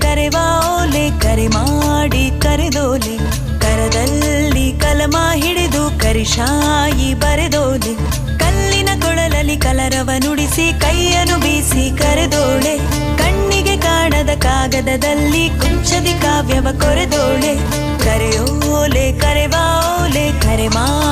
ಕರೆವಾ ಓಲೆ, ಕರೆ ಮಾಡಿ ಕರೆದೋಲೆ. ಕರದಲ್ಲಿ ಕಲಮ ಹಿಡಿದು ಕರಿಶಾಯಿ ಬರೆದೋಲೆ. ಕಲ್ಲಿನ ಕೊಳಲಲ್ಲಿ ಕಲರವ ನುಡಿಸಿ, ಕೈಯನ್ನು ಬೀಸಿ ಕರೆದೋಳೆ. ಕಣ್ಣಿಗೆ ಕಾಣದ ಕಾಗದದಲ್ಲಿ ಕುಂಚದಿ ಕಾವ್ಯವ ಕೊರೆದೋಳೆ. ಕರೆಯೋಲೆ ಕರೆವಾ ಓಲೆ, ಕರೆ ಮಾಡಿ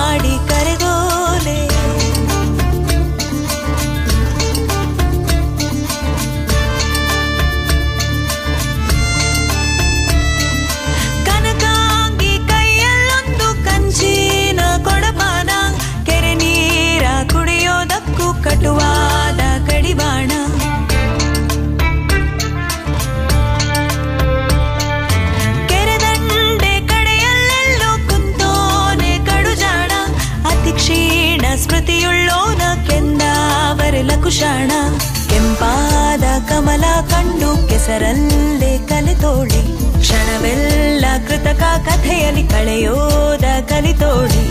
ಕುಶಾಣ ಕೆಂಪಾದ ಕಮಲ ಕಂಡು ಕೆಸರಲ್ಲೇ ಕಲಿತೋಳಿ ಕ್ಷಣವೆಲ್ಲ ಕೃತಕ ಕಥೆಯಲ್ಲಿ ಕಳೆಯೋದ ಕಲಿತೋಳೆ